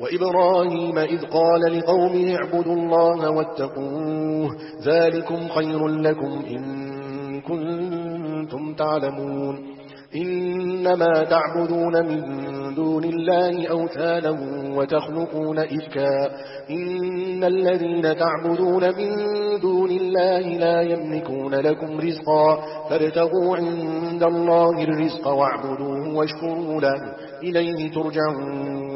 وإبراهيم إذ قال لقومه اعبدوا الله واتقوه ذلكم خير لكم إن كنتم تعلمون إنما تعبدون من دون الله أوثانا وتخلقون إفكا إن الذين تعبدون من دون الله لا يملكون لكم رزقا فارتغوا عند الله الرزق واعبدوه واشكروا له إليه ترجعون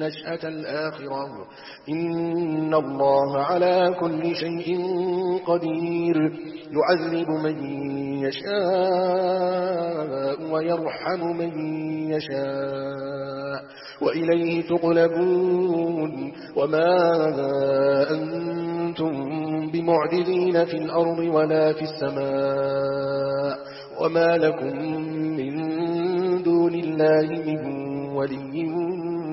النشأة الآخرة. إن الله على كل شيء قدير. يعذب من يشاء ويرحم من يشاء. وإليه تقلبون. وما أنتم بمعددين في الأرض ولا في السماء. وما لكم من دون الله من ولي.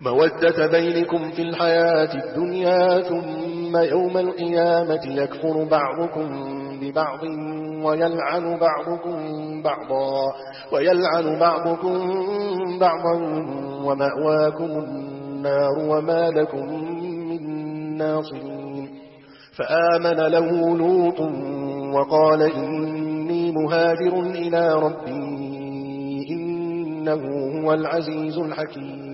مودة بينكم في الحياة الدنيا ثم يوم القيامة يكفر بعضكم ببعض ويلعن بعضكم بعضا ويلعن بعضكم بعضا ومأواكم النار وما لكم من ناصرين. فآمن له لوط وقال إني مهاجر إلى ربي إنه هو العزيز الحكيم.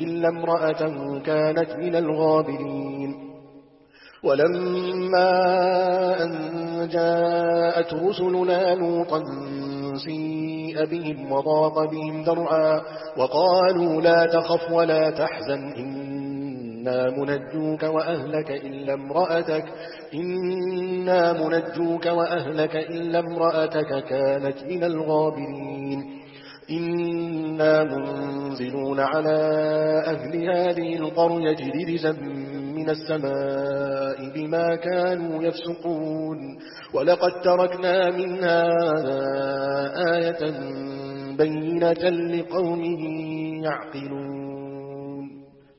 إلا امرأته كانت من الغابرين. ولما أن جاءت رسلنا لوطا سيء بهم وضاق بهم ذرعا وقالوا لا تخف ولا تحزن إنا منجوك وأهلك إلا امرأتك إنا منجوك وأهلك إلا امرأتك كانت من الغابرين. إنا منزلون على أهل هذه القرية رجزا من السماء بما كانوا يفسقون ولقد تركنا منها آية بينة لقوم يعقلون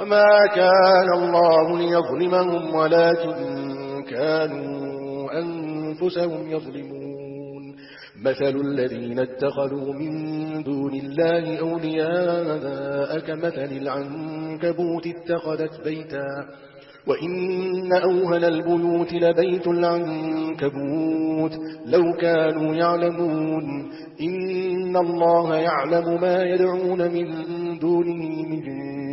وما كان الله ليظلمهم ولكن كانوا أنفسهم يظلمون. مثل الذين اتخذوا من دون الله أولياء كمثل العنكبوت اتخذت بيتا. وإن أوهن البيوت لبيت العنكبوت. لو كانوا يعلمون. إن الله يعلم ما يدعون من دونه من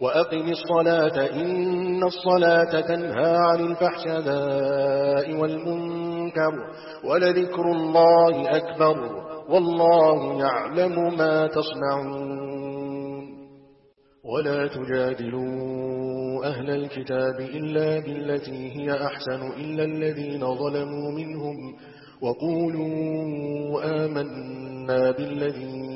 وأقم الصلاة إن الصلاة تنهى عن الفحشاء والمنكر ولذكر الله أكبر والله يعلم ما تصنعون ولا تجادلوا أهل الكتاب إلا بالتي هي أحسن إلا الذين ظلموا منهم وقولوا آمنا بالذي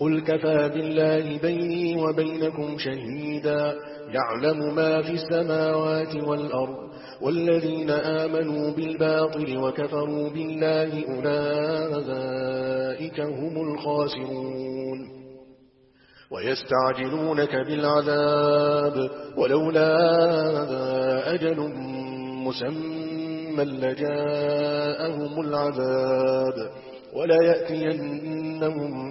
قل كفى بالله بيني وبينكم شهيدا. يعلم ما في السماوات والأرض والذين آمنوا بالباطل وكفروا بالله أولئك هم الخاسرون. ويستعجلونك بالعذاب ولولا أجل مسمى لجاءهم العذاب. ولا يأتينهم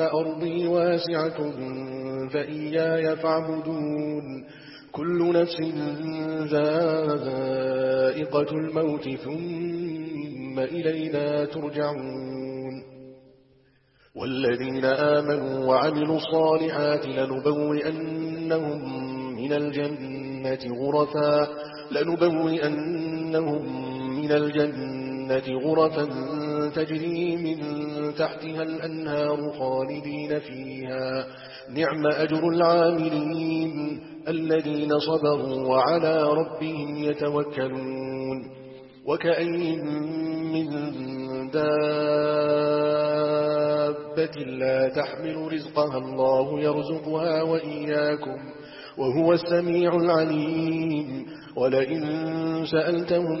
أرضي واسعة فإياي فاعبدون. كل نفس ذائقة الموت ثم إلينا ترجعون. والذين آمنوا وعملوا الصالحات لنبوئنهم من الجنة غرفا لنبوئنهم من الجنة غرفا تجري من تحتها الأنهار خالدين فيها. نعم أجر العاملين الذين صبروا وعلى ربهم يتوكلون. وكأي من دابة لا تحمل رزقها الله يرزقها وإياكم وهو السميع العليم. ولئن سألتهم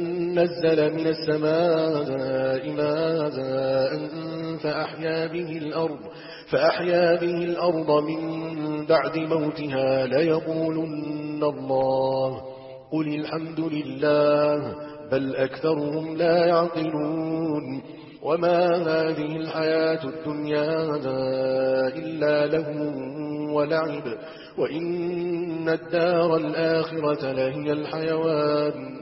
نزل من السماء ماذا فأحيا به الأرض فأحيا به الأرض من بعد موتها ليقولن الله قل الحمد لله بل أكثرهم لا يعقلون. وما هذه الحياة الدنيا إلا له ولعب وإن الدار الآخرة لهي الحيوان.